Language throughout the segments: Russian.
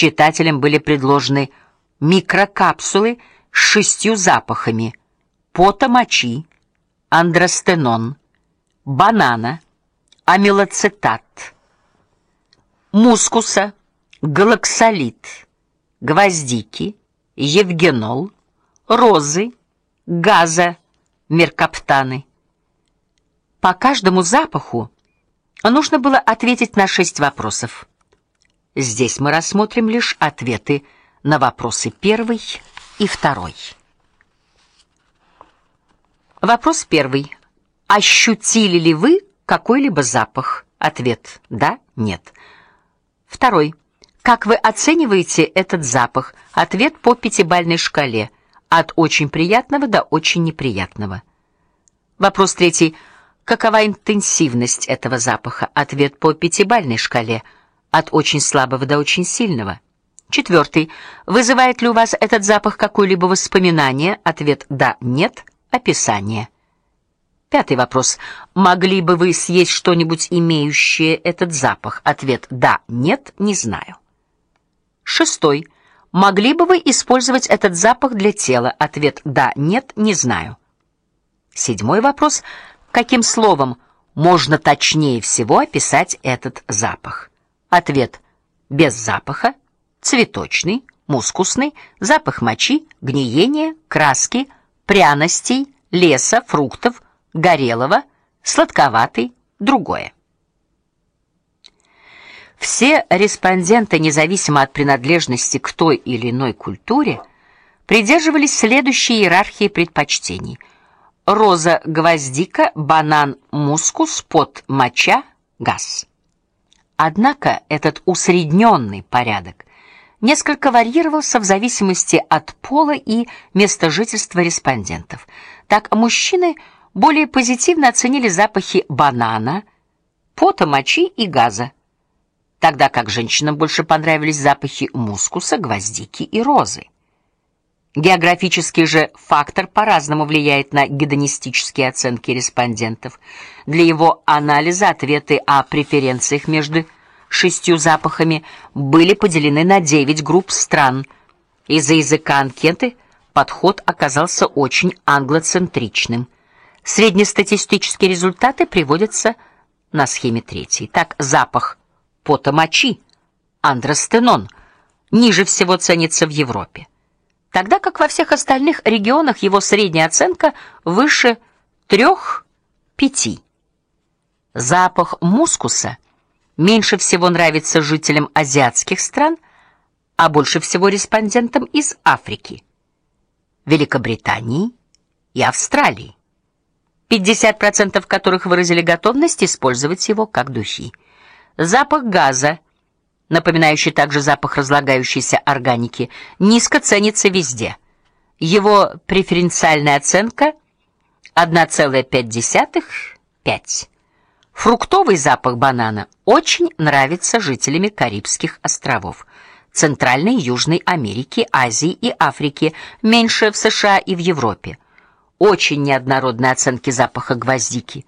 читателям были предложены микрокапсулы с шестью запахами: пота мочи, андростенон, банана, амилоцетат, мускуса, галаксолит, гвоздики, евгенол, розы, газа, меркаптаны. По каждому запаху нужно было ответить на шесть вопросов. Здесь мы рассмотрим лишь ответы на вопросы первый и второй. Вопрос первый. Ощутили ли вы какой-либо запах? Ответ: да, нет. Второй. Как вы оцениваете этот запах? Ответ по пятибалльной шкале: от очень приятного до очень неприятного. Вопрос третий. Какова интенсивность этого запаха? Ответ по пятибалльной шкале: от очень слабого до очень сильного. Четвертый. Вызывает ли у вас этот запах какое-либо воспоминание? Ответ: да, нет. Описание. Пятый вопрос. Могли бы вы съесть что-нибудь имеющее этот запах? Ответ: да, нет, не знаю. Шестой. Могли бы вы использовать этот запах для тела? Ответ: да, нет, не знаю. Седьмой вопрос. Каким словом можно точнее всего описать этот запах? Ответ: без запаха, цветочный, мускусный, запах мочи, гниения, краски, пряностей, леса, фруктов, горелого, сладковатый, другое. Все респонденты, независимо от принадлежности к той или иной культуре, придерживались следующей иерархии предпочтений: роза, гвоздика, банан, мускус, под, моча, газ. Однако этот усредненный порядок несколько варьировался в зависимости от пола и места жительства респондентов. Так мужчины более позитивно оценили запахи банана, пота, мочи и газа тогда как женщинам больше понравились запахи мускуса, гвоздики и розы. Географический же фактор по-разному влияет на гедонистические оценки респондентов. Для его анализа ответы о преференциях между шестью запахами были поделены на девять групп стран. Из-за языка анкеты подход оказался очень англоцентричным. Среднестатистические результаты приводятся на схеме третьей. Так, запах пота мочи, андростенон, ниже всего ценится в Европе. Тогда как во всех остальных регионах его средняя оценка выше 3-5. Запах мускуса меньше всего нравится жителям азиатских стран, а больше всего респондентам из Африки, Великобритании и Австралии. 50% которых выразили готовность использовать его как духи. Запах газа, напоминающий также запах разлагающейся органики, низко ценится везде. Его преференциальная оценка 1,5 5. Фруктовый запах банана очень нравится жителям Карибских островов, Центральной и Южной Америки, Азии и Африки, меньше в США и в Европе. Очень неоднородные оценки запаха гвоздики.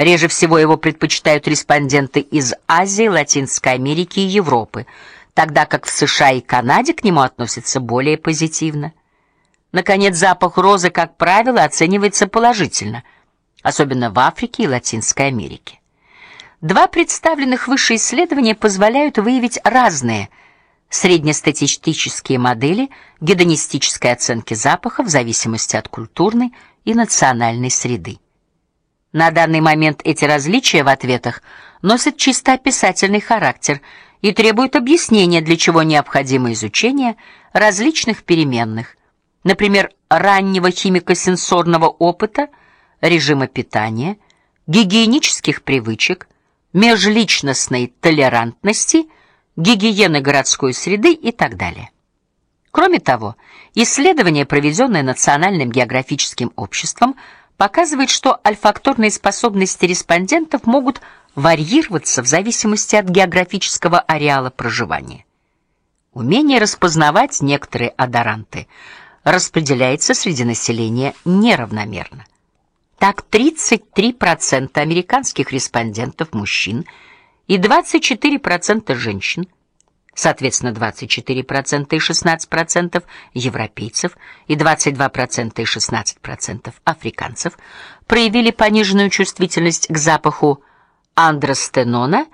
Реже всего его предпочитают респонденты из Азии, Латинской Америки и Европы, тогда как в США и Канаде к нему относятся более позитивно. Наконец, запах розы, как правило, оценивается положительно, особенно в Африке и Латинской Америке. Два представленных выше исследования позволяют выявить разные среднестатистические модели гедонистической оценки запаха в зависимости от культурной и национальной среды. На данный момент эти различия в ответах носят чисто описательный характер и требуют объяснения, для чего необходимо изучение различных переменных, например, раннего химико-сенсорного опыта, режима питания, гигиенических привычек, межличностной толерантности, гигиены городской среды и так далее. Кроме того, исследование, проведенное Национальным географическим обществом, показывает, что альфакторные способности респондентов могут варьироваться в зависимости от географического ареала проживания. Умение распознавать некоторые одоранты распределяется среди населения неравномерно. Так 33% американских респондентов мужчин и 24% женщин соответственно 24% и 16% европейцев и 22% и 16% африканцев проявили пониженную чувствительность к запаху андростенона,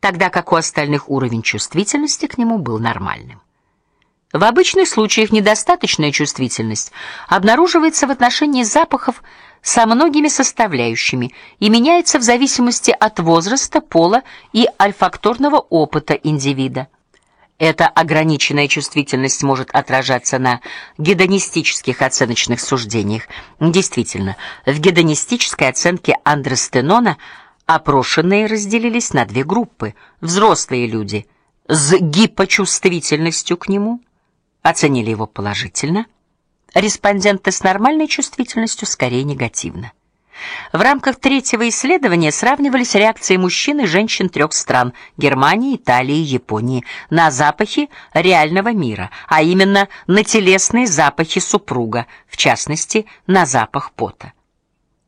тогда как у остальных уровень чувствительности к нему был нормальным. В обычных случаях недостаточная чувствительность обнаруживается в отношении запахов со многими составляющими и меняется в зависимости от возраста, пола и альфакторного опыта индивида. Эта ограниченная чувствительность может отражаться на гедонистических оценочных суждениях. Действительно, в гедонистической оценке андростенона опрошенные разделились на две группы: взрослые люди с гипочувствительностью к нему оценили его положительно, респонденты с нормальной чувствительностью скорее негативно. В рамках третьего исследования сравнивались реакции мужчин и женщин трех стран: Германии, Италии и Японии на запахи реального мира, а именно на телесные запахи супруга, в частности, на запах пота.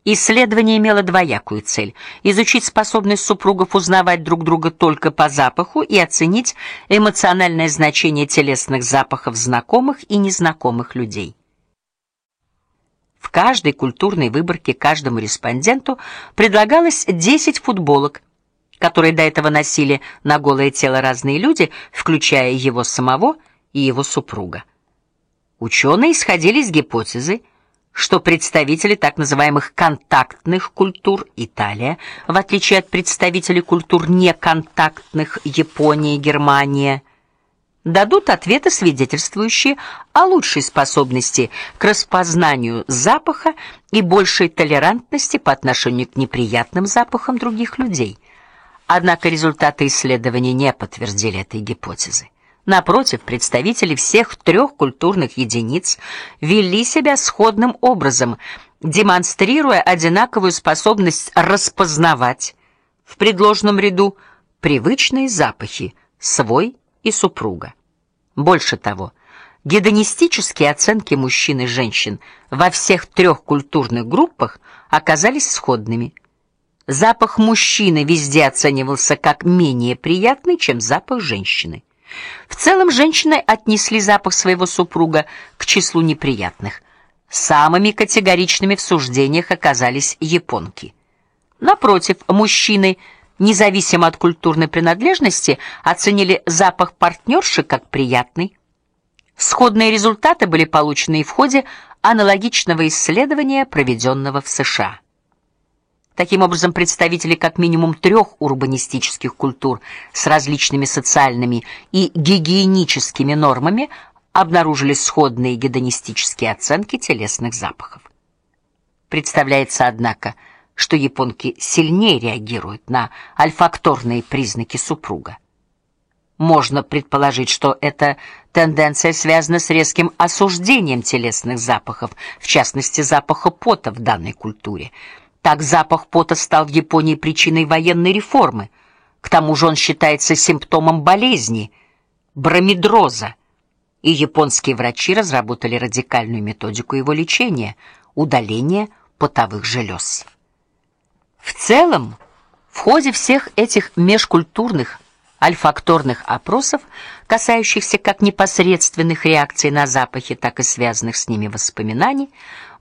Исследование имело двоякую цель: изучить способность супругов узнавать друг друга только по запаху и оценить эмоциональное значение телесных запахов знакомых и незнакомых людей. Каждой культурной выборке каждому респонденту предлагалось 10 футболок, которые до этого носили на голое тело разные люди, включая его самого и его супруга. Ученые исходили из гипотезы, что представители так называемых контактных культур Италия, в отличие от представителей культур неконтактных Япония, Германия, дадут ответы, свидетельствующие о лучшей способности к распознанию запаха и большей толерантности по отношению к неприятным запахам других людей. Однако результаты исследования не подтвердили этой гипотезы. Напротив, представители всех трех культурных единиц вели себя сходным образом, демонстрируя одинаковую способность распознавать в предложенном ряду привычные запахи свой и супруга. Больше того, гедонистические оценки мужчин и женщин во всех трех культурных группах оказались сходными. Запах мужчины везде оценивался как менее приятный, чем запах женщины. В целом женщины отнесли запах своего супруга к числу неприятных. Самыми категоричными в суждениях оказались японки. Напротив, мужчины, независимо от культурной принадлежности, оценили запах партнерши как приятный. Сходные результаты были получены и в ходе аналогичного исследования, проведенного в США. Таким образом, представители как минимум трех урбанистических культур с различными социальными и гигиеническими нормами обнаружили сходные гедонистические оценки телесных запахов. Представляется, однако, что японки сильнее реагируют на альфакторные признаки супруга. Можно предположить, что эта тенденция связана с резким осуждением телесных запахов, в частности запаха пота в данной культуре. Так запах пота стал в Японии причиной военной реформы. К тому же он считается симптомом болезни бромидроза. И японские врачи разработали радикальную методику его лечения удаление потовых желез. В целом, в ходе всех этих межкультурных альфакторных опросов, касающихся как непосредственных реакций на запахи, так и связанных с ними воспоминаний,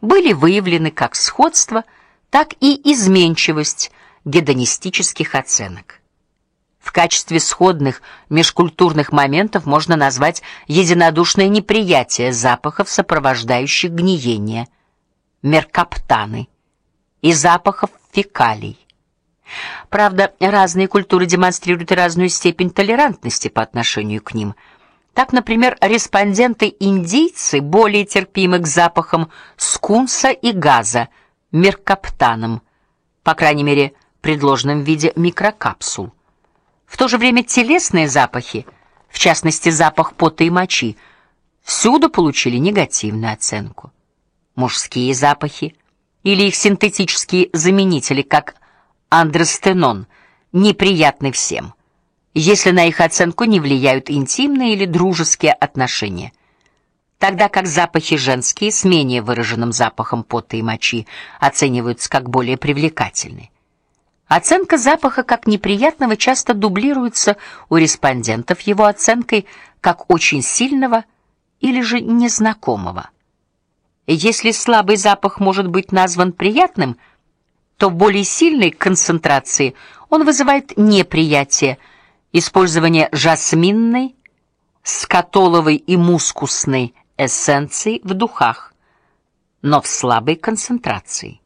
были выявлены как сходство – так и изменчивость гедонистических оценок. В качестве сходных межкультурных моментов можно назвать единодушное неприятие запахов, сопровождающих гниение, меркаптаны, и запахов фекалий. Правда, разные культуры демонстрируют разную степень толерантности по отношению к ним. Так, например, респонденты-индийцы более терпимы к запахам скунса и газа, меркаптаном, по крайней мере, предложенном в виде микрокапсул. В то же время телесные запахи, в частности запах пота и мочи, всюду получили негативную оценку. Мужские запахи или их синтетические заменители, как андростенон, неприятны всем, если на их оценку не влияют интимные или дружеские отношения тогда как запахи женские с менее выраженным запахом пота и мочи оцениваются как более привлекательные. Оценка запаха как неприятного часто дублируется у респондентов его оценкой как очень сильного или же незнакомого. Если слабый запах может быть назван приятным, то в более сильной концентрации он вызывает неприятие. Использование жасминной, скатоловой и мускусной эссенций в духах, но в слабой концентрации.